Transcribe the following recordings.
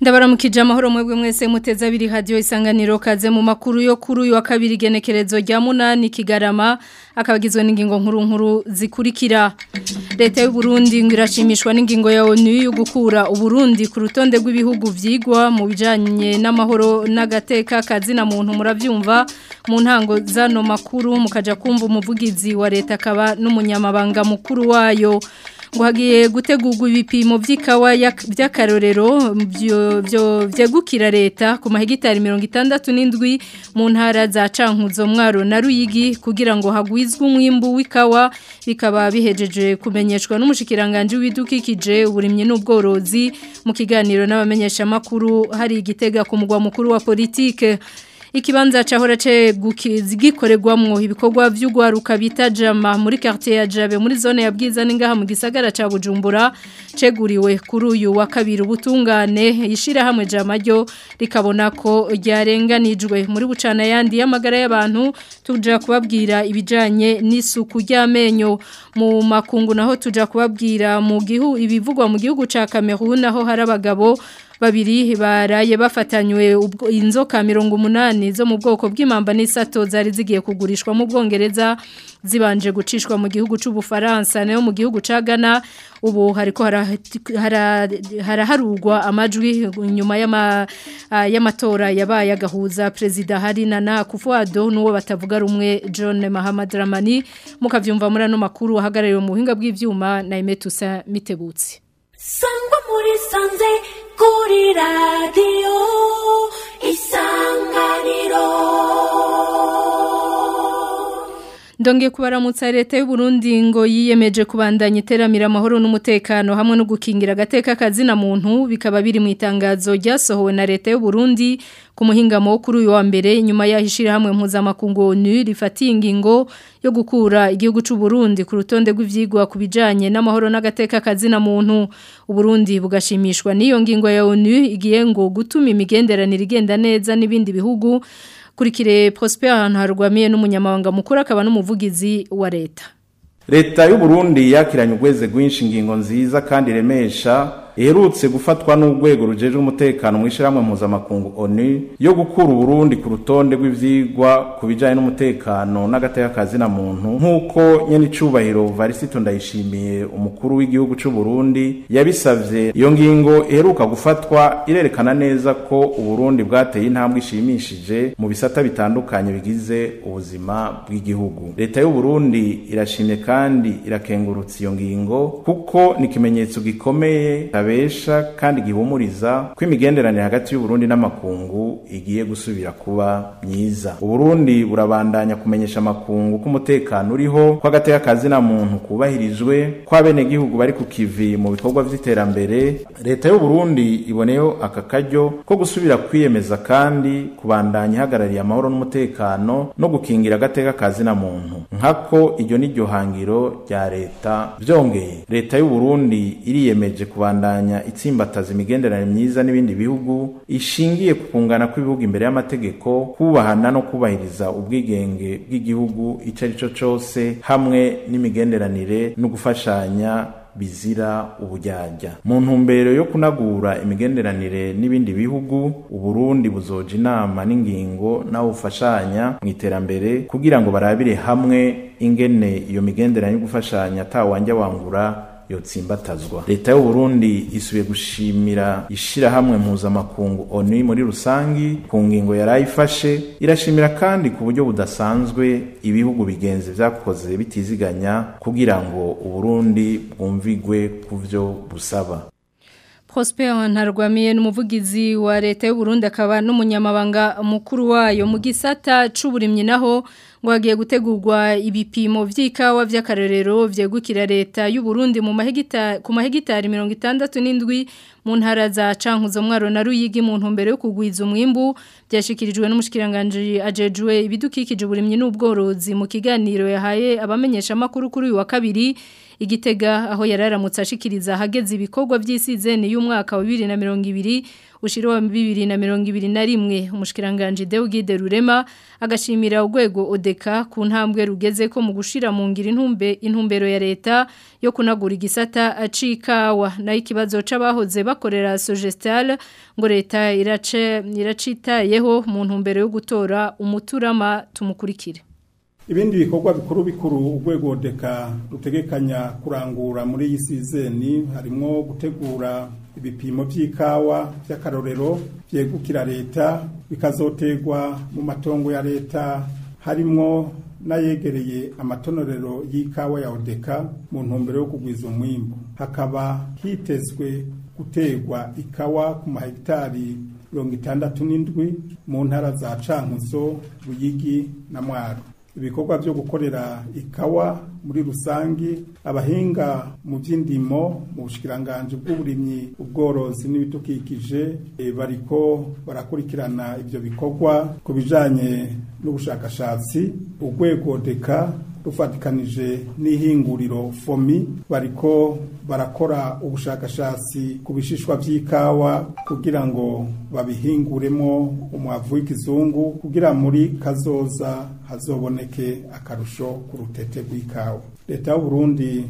ndabaramukije amahoro mwebwe mwese muteze abiri hadiyo isanganiro kaze mu makuru yo kuri uyu wa kabiri igenekerezo rya munani kigarama akabagizwe n'ingingo nkuru nkuru zikurikira leta y'u Burundi ngo irashimishwa n'ingingo ya ONU yo gukura u Burundi ku rutonde rw'ibihugu byigwa mu bijyanye n'amahoro n'agateka kazina muntu murabyumva mu ntango zano makuru mukajya kumva umuvugizi wa leta akaba n'umunyamabanga mukuru wayo ngo hagiye gutegurwa ibipimo by'ikawa by'akarorero byegukira leta ku mahegitari mirongo itandatu n'indwi mu ntara za cankuzo mwaro na ruyigi kugira ngo hagwizwe umwimbu w'ikawa bikaba bihejeje kumenyeshwa n'umushyikirangantzi w'ibidukikije uburimyi n'ubworozi mu kiganiro n'abamenyeshamakuru hari igitega ku mugwa mukuru wa politike ikibanza cyahora gikorerwamo ibikorwa by'ugwaruka bita jama muri karte ya Jabe muri zone ya Bwiza n'ingaha mu gisagara ca Bujumbura ceguriwe kuri uyu wa kabiri ubutungane yishira hamwe jama ryo rikabona ko ryarenganijwe muri bucana yandi y'amagara y'abantu tuja kubabwira ibijanye n'isuku y'amenyo mu makungu naho tuja kubabwira mu gihu ibivugwa mu gihugu ca Cameroon naho hari abagabo babiri baraye bafatanywe inzoka mirongo umunani zo mu bwoko bw'imamba n'isato zari zigiye kugurishwa mu bwongereza zibanje gucishwa mu gihugu cy'ubufaransa nayo mu gihugu cya Ghana ubu hariko haraharugwa amajwi nyuma ah, y'amatora yabaye agahuza perezida hari na na kufuado n'uwo batavuga rumwe John Mahamad Ramani mukavyumva muri ano makuru ahagarariwe mu buhinga bw'ivyuma na Imetusa Mitegutsi sangwa muri sanze 우리 라디오 이상가이로 Donge kubaramutsa leta y'u Burundi ngo yiyemeje kubandanya iteramira amahoro n'umutekano hamwe no gukingira agateka kazina muntu bikaba biri mu itangazo ryasohowe na leta y'u Burundi ku muhingamo wo kuri uyu wa mbere nyuma yahishira hamwe mpuzamakungu ONU rifatiye ingingo yo gukura igihugu cy'u Burundi ku rutonde rw'ivyigwa kubijanye n'amahoro n'agateka kazina muntu u Burundi bugashimishwa n'iyo ngingo ya ONU igiye ngo gutuma imigenderanire igenda neza n'ibindi bihugu kurikire Prosper ahantu n'umunyamabanga mukuru akaba n'umuvugizi wa leta leta y’u Burundi yakiranye ubweze rwinshi ingingo nziza kandi remesha iherutse gufatwa n'urwego rujejwe umutekano mu ishyirahamwe mpuzamakungu oni yo gukura Burundi ku rutonde rw'ivyigwa ku bijyanye n'umutekano n'agateka na muntu nk'uko nyene icubahiro Varisito Ndayishimiye umukuru w'igihugu cy'u Burundi yabisavye iyo ngingo iheruka gufatwa irerekana neza ko Uburundi bwateye intambwe ishimishije mu bisata bitandukanye bigize ubuzima bw'igihugu leta y'u Burundi irashimye kandi irakengurutse iyo ngingo kuko ni ikimenyetso gikomeye kitabesha kandi gihumuriza ko imigenderanire hagati y'uburundi n'amakungu igiye gusubira kuba myiza uburundi burabandanya kumenyesha amakungu k'umutekano uriho ko agateka kazina muntu kubahirijwe ko abenegihugu bari ku kivi mu bikorwa by'iterambere leta y'uburundi iboneyeho aka karyo ko gusubira kwiyemeza kandi kubandanya ihagarariye amahoro n'umutekano no gukingira agateka na muntu nkako iryo ni ryo hangiro rya leta byongeye leta y'uburundi iriyemeje kubandanya kurwanya itsimbataza imigenderanire myiza n'ibindi bihugu ishingiye ku kungana kw'ibihugu imbere y'amategeko kubahana no kubahiriza ubwigenge bw'igihugu icyo ari cyo cyose hamwe n'imigenderanire no gufashanya bizira ubujyajya mu ntumbero yo kunagura imigenderanire n'ibindi bihugu uburundi buzoja inama n'ingingo ufashanya mu iterambere kugira ngo barabire hamwe ingene iyo migenderanire yo gufashanya atawanja wangura yotsimbatazwa leta y'u Burundi isubiye gushimira ishyirahamwe mpuzamakungu ONU muri rusange ku ngingo yarayifashe irashimira kandi ku buryo budasanzwe ibihugu bigenzi vyakoze bitiziganya kugira ngo Burundi bwumvigwe byo busaba Prosper Ntarwamiye numuvugizi wa leta y'u Burundi akaba n'umunyamabanga mukuru wayo mu gisata c'uburimyi naho ngo hagiye gutegurwa ibipimo by'ikawa by'akarorero byegukira leta y'u Burundi mu mahegitari ku mahegitari 67 mu ntara za Cankuzo Mwaro na Ruyigi mu ntumbero yo kugwiza umwimbu byashikirijwe n'umushikiranganje ajejwe ibidukikije uburimye n'ubworozi mu kiganiro yahaye abamenyesha makuru kuri uyu wa kabiri igitega aho yararamutse ashikiriza hageze ibikorwa by'isizeni y'umwaka wa 2020 ushiriwa bibiri na mirongo ibiri na rimwe umushikiranganje Deugide Rurema agashimira urwego odeka ku ntambwe rugeze ko mu gushira mu ngira intumbe intumbero ya leta yo kunagura igisata acikawa na ikibazo c'abahoze bakorera Sogestal ngo leta irace iracitayeho mu ntumbero yo gutora umuturama tumukurikire ibindi bikorwa bikuru bikuru urwego Odeka rutegekanya kurangura muri iyi sizeni harimo gutegura ibipimo by'ikawa by'akarorero byegukira leta bikazotegwa mu matongo ya leta harimo n'ayegereye amatonorero y'ikawa ya odeka mu ntumbero yo kugwiza umwimbu hakaba hitezwe gutegwa ikawa ku mahegitari mirongo itandatu n'indwi mu ntara za cankuzo buyigi na mwaro ibikorwa byo gukorera ikawa muri rusange abahinga mu by'indimo mu bushikiranganje bw'uburimyi ubworozi n'ibidukikije eh, bariko barakurikirana ibyo bikorwa ku bijanye n'ubushakashatsi urwego deka rufatikanije n'ihinguriro fomi bariko barakora ubushakashatsi ku bishishwa by'ikawa kugira ngo babihinguremo umwavu w'ikizungu kugira muri kazoza hazoboneke akarusho ku rutete rw'ikawa leta y'uburundi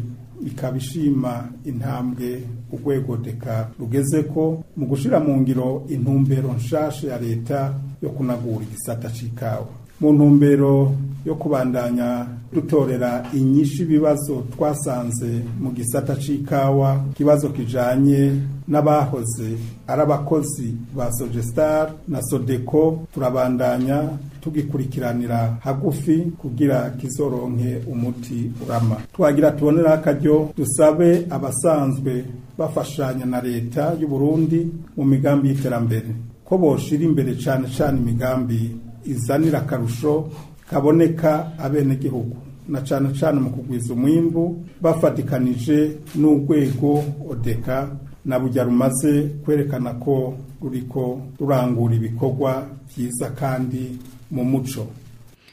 ikaba ishima intambwe urwego deka rugeze ko mu gushyira mu ngiro intumbero nshasha ya leta yo kunagura igisata cy'ikawa mu ntumbero yo kubandanya dutorera inyinshi ibibazo twasanze mu gisata c'ikawa ikibazo kijanye n'abahoze ari abakozi ba sogestar na sodeko turabandanya tugikurikiranira hagufi kugira kizoronke umuti urama twagira tubonera akaryo dusabe abasanzwe bafashanya na leta y'uburundi mu migambi y'iterambere ko boshira imbere cane cane imigambi izanira akarusho kaboneka abenegihugu na cyane cyane mu kugwiza umwimbu bafatikanije n'urwego odeka na bujya rumaze kwerekana ko ruriko rurangura ibikorwa byiza kandi mu muco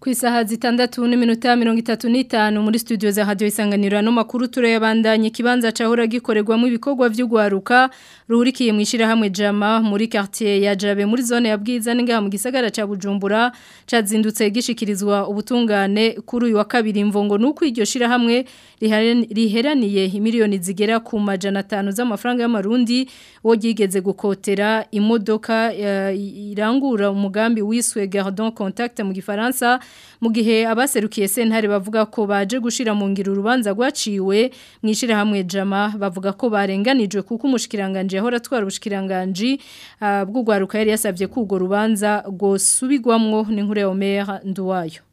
ku isaha zitandatu n'iminota mirongo itatu n'itanu muri studio za hadiyo isanganiro makuru turayabandanya ikibanza cyahora gikorerwamo ibikorwa by'ugwaruka ruhurikiye mu ishyirahamwe jama muri quartier ya jabe muri zone ya bwiza n'ingaha mu gisagara cya bujumbura cyazindutse gishikirizwa ubutungane kuri uyu wa kabiri imvungo nuko iryo shyirahamwe riheraniye miliyoni zigera ku majana atanu z'amafaranga y'amarundi wo ryigeze gukotera imodoka irangura umugambi wiswe gardon contact mu gifaransa mu gihe abaserukiye sentare bavuga ko baje gushira mu ngiro urubanza rwaciwe mwishira hamwe jama bavuga ko barenganijwe kuko umushikiranganje yahora twara ubushikiranganji uh, ah, bw'ugwaruka yari yasabye kugo rubanza gosubigwamwo n'inkuru ya Omer Nduwayo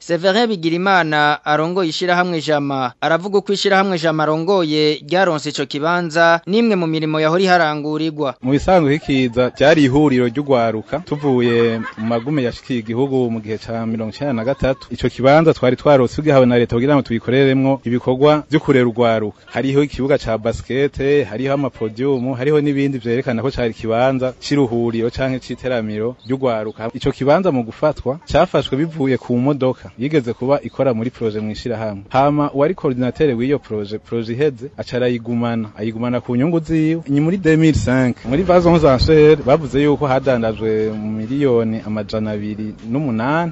Severin Bigirimana arongo ishira hamwe jama aravuga uko ishira hamwe jama rongoye ryaronse ico kibanza nimwe mu mirimo yahori harangurirwa mu bisanzwe hikiza cyari ihuriro ry'ugwaruka tuvuye yavuye mu magume yashikiye igihugu mu gihe cya mirongo icenda na gatatu icyo kibanza twari twarose ugihawe na leta kugira ngo tubikoreremwo ibikorwa vyo kurera urwaruka hariho ikibuga cya basikete hariho amapodium hariho n'ibindi byerekana ko cyari ikibanza c'iruhuriro canke c'iteramiro ry'urwaruka ico kibanza mu gufatwa cyafashwe bivuye ku modoka yigeze kuba ikora muri mu mw'ishirahamwe hama uwari coordinateur w'iyo proje proje iheze acara arayigumana ayigumana ku nyungu ziwe ni muri 2005 muri vacances en bavuze yuko hadandajwe mu miliyoni miliyoni amajana abiri n'umunani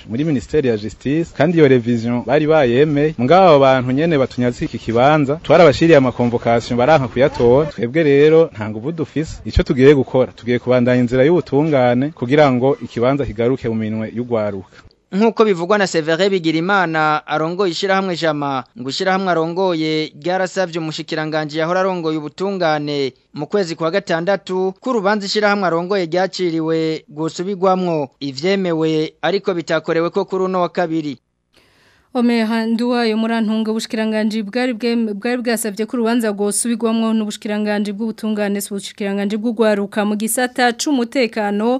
muri ministeri ya justice kandi iyo revision bari bayemeye mugabo bantu nyene batunyaze iki kibanza twarabashije bashiriye amakomvokasiyo baranka kuyatora twebwe rero nta nguvu icyo tugiye gukora tugiye kubandanya inzira y'ubutungane kugira ngo ikibanza kigaruke mu minwe y'ugwaruka nk'uko bivugwa na severe bigira arongoye ishyirahamwe jama ngo ishyirahamwe arongoye ryarasabye umushikiranganje yahora arongoye ubutungane mu kwezi kwa gatandatu k'urubanza ishyirahamwe arongoye ryaciriwe gusubirwamwo ibyemewe ariko bitakorewe ko kuri uno wa kabiri Ome handua yomura ntunga ubushkiranganji bwari bwari bwasavye ko rubanza gosubirwamwo n'ubushkiranganji bw'ubutungane n'ubushkiranganji bw'ugwaruka mu gisata c'umutekano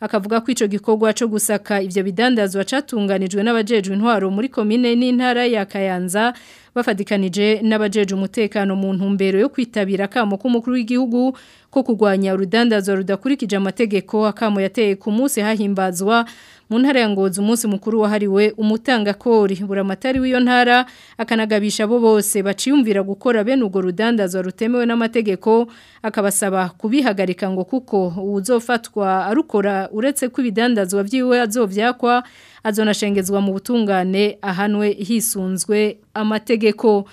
akavuga ko ico gikorwa cyo gusaka ibyo bidandazwa catunganijwe n'abajejwe intwaro muri komine n'intara ya Kayanza bafatikanije n'abajeje umutekano mu ntumbero yo kwitabira akamo k'umukuru w'igihugu ko kugwanya urudandazo rudakurikije amategeko akamo yateye ku munsi hahimbazwa mu ntara ya ngozi umunsi mukuru wahariwe umutanga umutangakori buramatari w'iyo ntara akanagabisha abo bose baciyumvira gukora bene urwo rudandazwa rutemewe n'amategeko akabasaba kubihagarika ngo kuko uzofatwa arukora uretse ko ibidandazwa byiwe azovyakwa azonashengezwa mu butungane ahanwe hisunzwe amategeko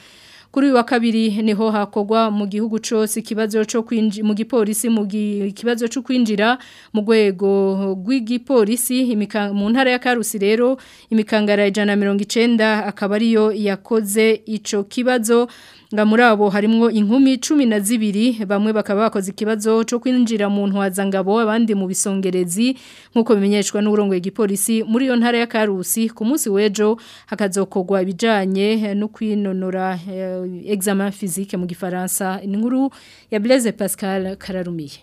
kuri uyu wa kabiri niho hakogwa mu gihugu cyose ikibazo cyo kwinjira mu gipolisi mu kibazo cyo kwinjira mu rwego rw'igipolisi mu ntara ya Karusi rero imikangara ya 190 akaba ariyo yakoze ico kibazo nga muri abo harimwo inkumi cumi na zibiri bamwe bakaba bakoze ikibazo cyo kwinjira mu ntwazangabo abandi mu bisongerezi nk'uko bimenyeshwa n'uburongo y'igipolisi muri iyo ntara ya Karusi ku munsi w'ejo hakazokorwa ibijanye no kwinonora eh, examen physique mu gifaransa inkuru ya Blaise Pascal Kararumiye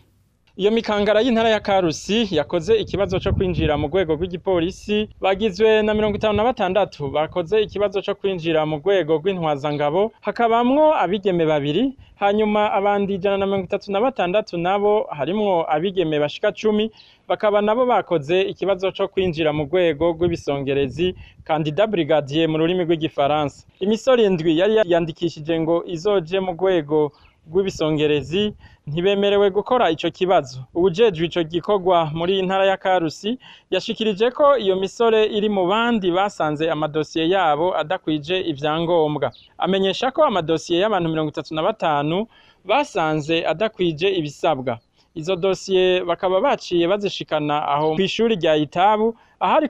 iyo mikangara y'intara ya Karusi yakoze ikibazo cyo kwinjira mu rwego rw'igipolisi bagizwe na mirongo itanu na batandatu bakoze ikibazo cyo kwinjira mu rwego rw'intwazangabo hakabamwo abigeme babiri hanyuma abandi ijana na mirongo itatu na batandatu nabo harimwo abigeme bashika cumi bakaba nabo bakoze ikibazo cyo kwinjira mu rwego rw'ibisongerezi kandida brigadier mu rurimi rw'igifaransa imisoro indwi yari yandikishije ngo izoje mu rwego rw'ibisongerezi ntibemerewe gukora icyo kibazo uwujejwe icyo gikorwa muri ntara ya Karusi yashikirije ko iyo misore iri mu bandi basanze amadosiye yabo adakwije ibyangombwa. amenyesha ko amadosiye y'abantu mirongo itatu na batanu basanze adakwije ibisabwa izo dosiye bakaba baciye bazishikana aho ku ishuri rya itabu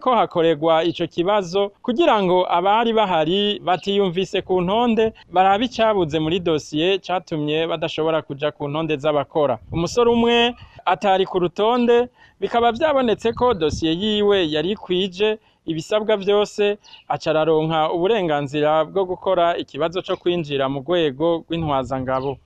ko hakoregwa icyo kibazo kugira ngo abari bahari batiyumvise ku ntonde barabe icabuze muri dosiye cyatumye badashobora kuja ku ntonde z'abakora umusore umwe atari ku rutonde bikaba byabonetse ko dosiye yiwe yari kwije ibisabwa byose acararonka uburenganzira bwo gukora ikibazo cyo kwinjira mu rwego rw'intwazangabo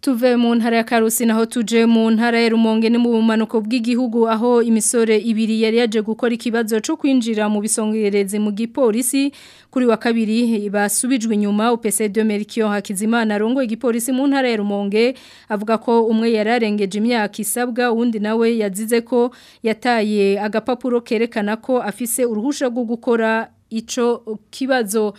tuve mu ntara ya karusi naho tuje mu ntara ya rumonge ni mu bumanuko bw'igihugu aho imisore ibiri yari yaje gukora ikibazo cyo kwinjira mu bisongereze mu gipolisi kuri wa kabiri basubijwe inyuma UPC de Merikio Hakizimana arongoye igipolisi mu ntara ya Rumonge avuga ko umwe yararengeje imyaka isabwa undi nawe yazize ko yataye agapapuro kerekana ko afise uruhusha rwo gukora ico kibazo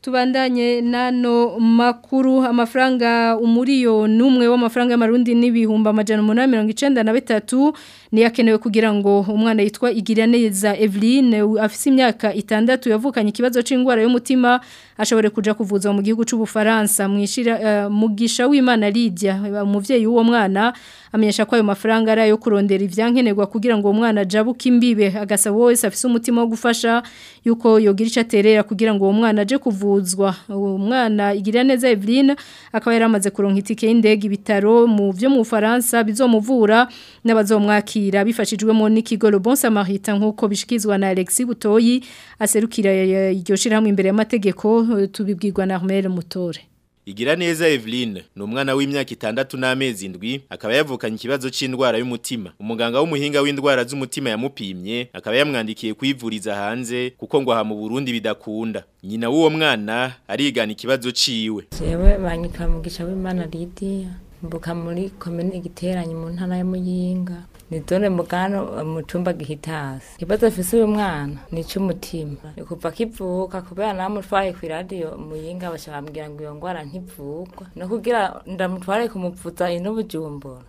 tubandanye nano makuru amafaranga umuriyo n'umwe w'amafaranga y'amarundi n'ibihumbi amajana umunani mirongo icyenda na bitatu niyakenewe kugira ngo umwana yitwa igiraneza Eveline afite imyaka itandatu yavukanye ikibazo cy'indwara y'umutima ashobore kuja kuvuza mu gihugu cy'ubufaransa mwishira uh, mugisha w'Imana Lidia umubyeyi w'uwo mwana amenyesha ko ayo mafaranga ari ayo kurondera ibyankenerwa kugira ngo umwana ajabuke imbibe agasaba wese afise umutima wo gufasha yuko yogira icyo aterera kugira ngo uwo aje kuvuzwa uwo mwana igira neza Evelyn akaba yaramaze kuronka itike y'indege ibitaro mu byo mu Faransa bizomuvura n'abazomwakira bifashijwemo n'ikigo Golo Bon Samaritain nkuko bishikizwa na Alexis Butoyi aserukira iryo shirahamwe imbere y'amategeko tubibwirwa na Armel Mutore Igira neza Evelyn ni umwana w'imyaka itandatu n'amezi indwi akaba yavukanye ikibazo cy'indwara y'umutima umuganga w'umuhinga w'indwara z'umutima yamupimye akaba yamwandikiye kwivuriza hanze kuko ngo aha mu Burundi bidakunda nyina w'uwo mwana arigana ikibazo ciwe Jewe banyika mu gisha w'Imana Lidia mbuka muri komune giteranye mu ntara ya Muyinga nidone mugano mu gihita hasi ikibazo afise uyu mwana ni icy'umutima ni kuva akivuka kubera namutwaye ku iradiyo muyinga bashaka bambwira ngo iyo ndwara ntivugwa no kugira ndamutware kumuvuza ino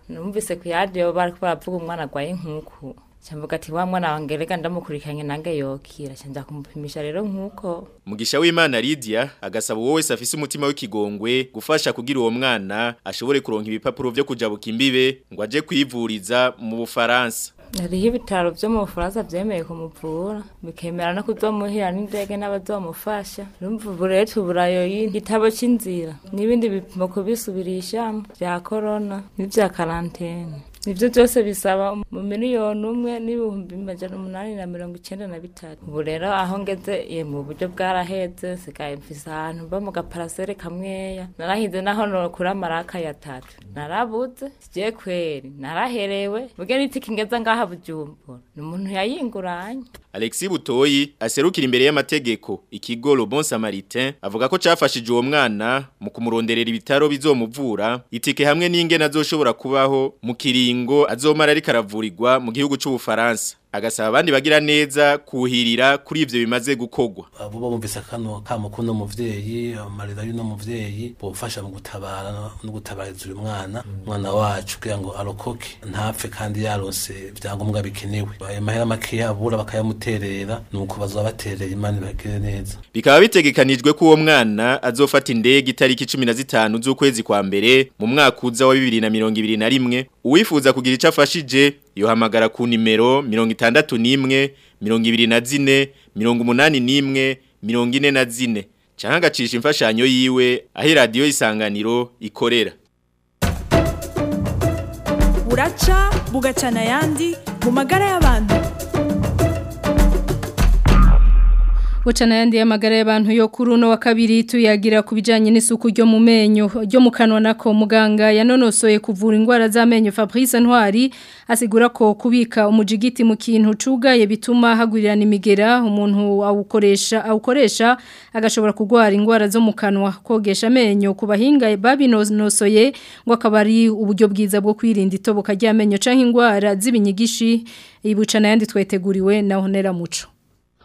numvise ku iradiyo bari ko baravuga umwana arwaye nk'uku camvuga ati wa mwana wange reka ndamukurikiranye nange yokira canja kumupimisha rero nkuko mugisha w'Imana Lydia agasaba wowe wese afise umutima w'ikigongwe gufasha kugira uwo mwana ashobore kuronka ibipapuro byo kujabuka imbibe ngo aje kwivuriza mu Bufaransa hariho ibitaro byo mu bufaransa byemeye kumuvura bikemera no kuzomuhira n'indege n'abazomufasha urumva ubu rero y'igitabo cy'inzira n'ibindi bipimo kubisubirishamo bya korona n'ibya karantene Nibyo byose bisaba mu miliyoni umwe n'ibihumbi magana umunani na mirongo icyenda na bitanu ubu rero aho ngeze mu buryo bwarahetse sigaye mfise ahantu mba mu gaparasere kamweya narahinze naho nokura amaraka ya tatu narabuze kigiye kweri naraherewe mbwene itike ngeza ngaha bujumbura ni umuntu yayinguranye Alexis Butoyi aserukira imbere y'amategeko ikigo Le Bon Samaritain avuga ko cyafashije uwo mwana mu kumuronderera ibitaro bizomuvura itike hamwe ninge nazoshobora kubaho mu kiringo azomara ari karavurirwa mu gihugu cy'u Faransa agasaba abandi bagira neza kuhirira kuri ibyo bimaze gukogwa abo bumvise kano kamukuno muvyeyi amarira y'uno muvyeyi bofasha mu gutabara no gutabariza uyu mwana mm. mwana wacu kugira ngo arokoke ntapfe kandi yarose ibyangombwa bikenewe ayo mahera makeya abura bakayamuterera nuko bazobaterera imana bagire neza bikaba bitegekanijwe ko uwo mwana azofata indege itariki zitanu z'ukwezi kwa mbere mu mwaka uza wa bibiri na na mirongo ibiri rimwe uwifuza kugira ico afashije yohamagara ku nimero mirongo itandatu n'imwe mirongo ibiri na zine mirongo umunani n'imwe mirongo ine na zine cyangwa imfashanyo yiwe aho iradiyo isanganiro ikorera buraca bugacana ayandi mu magara y'abantu Wacha na yandi ya magara y'abantu yo kuruno wa kabiri tuyagira ku bijanye n'isuku ryo mu menyo ryo mu kanwa nako muganga yanonosoye kuvura indwara z'amenyo Fabrice Ntwari asigura ko kubika umujigiti mu kintu cugaye bituma hagurirana imigera umuntu awukoresha awukoresha agashobora kugwara indwara zo mu kanwa kogesha amenyo kubahinga babinonosoye ngo wakabari uburyo bwiza bwo kwirinda itoboka ry'amenyo canke indwara z'ibinyigishi ibuca na yandi tweteguriwe na honera muco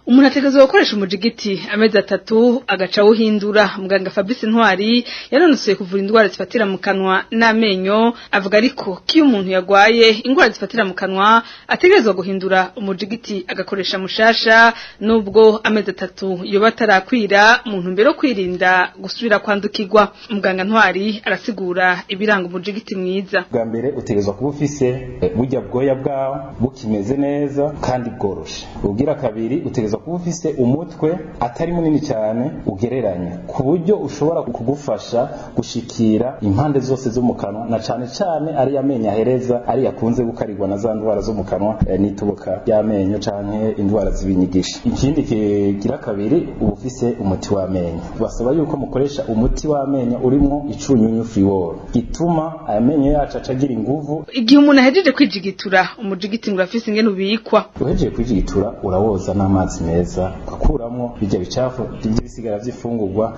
umuntu ategereje gukoresha umujigiti amezi atatu agaca awuhindura muganga fabrice ntwari yanononseye kuvura indwara zifatira mu kanwa n'amenyo avuga ariko ko iyo umuntu yagwaye indwara zifatira mu kanwa ategerezwa guhindura umujigiti agakoresha mushasha nubwo amezi atatu yoba atarakwira mu ntumbero yo kwirinda gusubira kwandukirwa muganga ntwari arasigura ibiranga umujigiti mwiza bwa mbere utegerezwa kuba ufise eh, burya bwoya bwawe bukimeze neza kandi bworoshye ubwira kabiri utegerezwa ugomba kuba ufise umutwe atari munini cyane ugereranya ku buryo ushobora kugufasha gushikira impande zose zo mu kanwa na cyane cyane ari amenyo ahereza ari yakunze gukarirwa na za ndwara zo mu kanwa eh, n'itubuka y'amenyo cyane indwara z'ibinyigisha ikindi kigira kabiri uba ufise umuti w'amenyo basaba yuko mukoresha umuti w'amenyo urimo icunyunyu firiworo gituma amenyo yacu acagira inguvu igihe umuntu ahejeje kwijigitura umujigitingo urafise ingene ubikwa uhejeje kwijigitura urawoza n'amazi meza ugakuramo ibyo bicafu by'ibisigara by'ifungurwa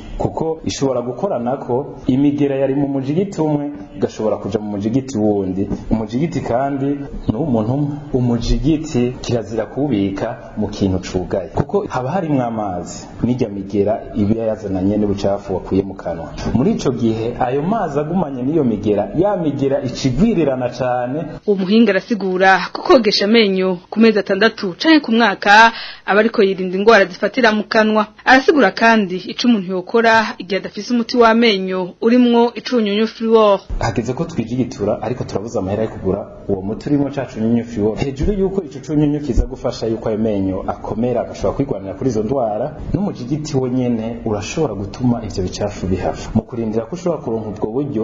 kuko ishobora gukorana ko imigera yari mu mujigiti umwe gashobora kuja mu mujigiti wundi umujigiti kandi ni umuntu umujigiti kirazira kubika mu kintu cugaye kuko haba harimwo amazi n'ijya migera iba yazananye n'ubucafu wakuye mu kanwa muri icyo gihe ayo mazi agumanye n'iyo migera ya migera ikigwirirana cane umuhinga arasigura ko kogesha amenyo ku mezi atandatu canke ku mwaka aba ariko yirinda indwara zifatira mu kanwa arasigura kandi ico umuntu yokora igihe adafise umuti w'amenyo urimwo icunyunyu fluor hageze ko twijigitura ariko turabuze amahera yo kugura uwo muti urimo cya cunyunyu hejuru y'uko icyo cunyunyu kiza gufasha yuko ayo menyo akomera agashobora kwirwanira kuri izo ndwara n'umujigiti nyine urashobora gutuma ibyo bicafu bihava mu kurindira ko ushobora kuronka ubwo buryo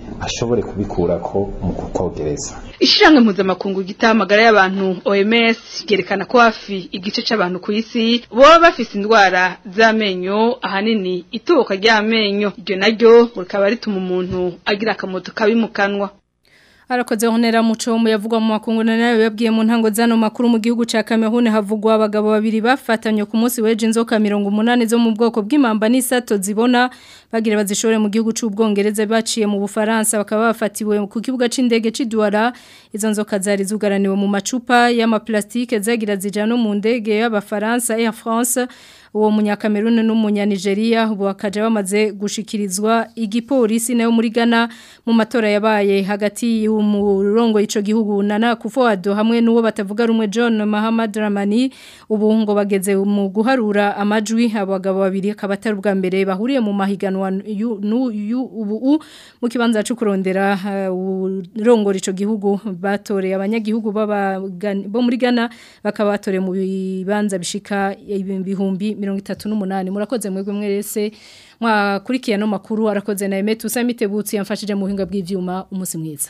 ashobore kubikura ko mu kukogereza ishyirahamwe mpuzamakungu gitaha y'abantu OMS ryerekana ko hafi igice cy'abantu ku isi baba bafise indwara z'amenyo ahanini ituruka ry'amenyo iryo naryo rikaba rituma umuntu agira akamoto kabi mu kanwa arakoze honera muco mu yavugwa mu makunguna nayo yabwiye mu ntango zano makuru mu gihugu ca Cameroon havugwa abagabo babiri bafatanye ku munsi weje inzoka 180 zo mu bwoko bw'imamba n'isato zibona bagira bazishore mu gihugu c'ubwongereza baciye mu Bufaransa bakaba bafatiwe ku kibuga c'indege c'Idouala izo nzoka zari zugaraniwe mu macupa y'ama plastique zagira zijana mu ndege y'abafaransa Air France uwo munyakameruni n'umunyanigeriya ubu bakajya bamaze gushikirizwa igipolisi nayo muri Ghana mu matora yabaye hagati y'umurongo ico gihugu nana kufuado hamwe n'uwo batavuga rumwe John Muhammad Ramani ubu bageze mu guharura amajwi abagabo babiri akabatari ubwa mbere bahuriye mu mahiganwa ubu mu kibanza cyo kurondera uh, ico gihugu batoreye abanyagihugu baba bo muri Ghana bakaba batoreye mu bibanza bishika ibihumbi mirongo itatu n'umunani murakoze mwebwe mwese mwakurikiye ano makuru arakoze na emeti usa yamfashije mu buhinga bw'ibyuma umunsi mwiza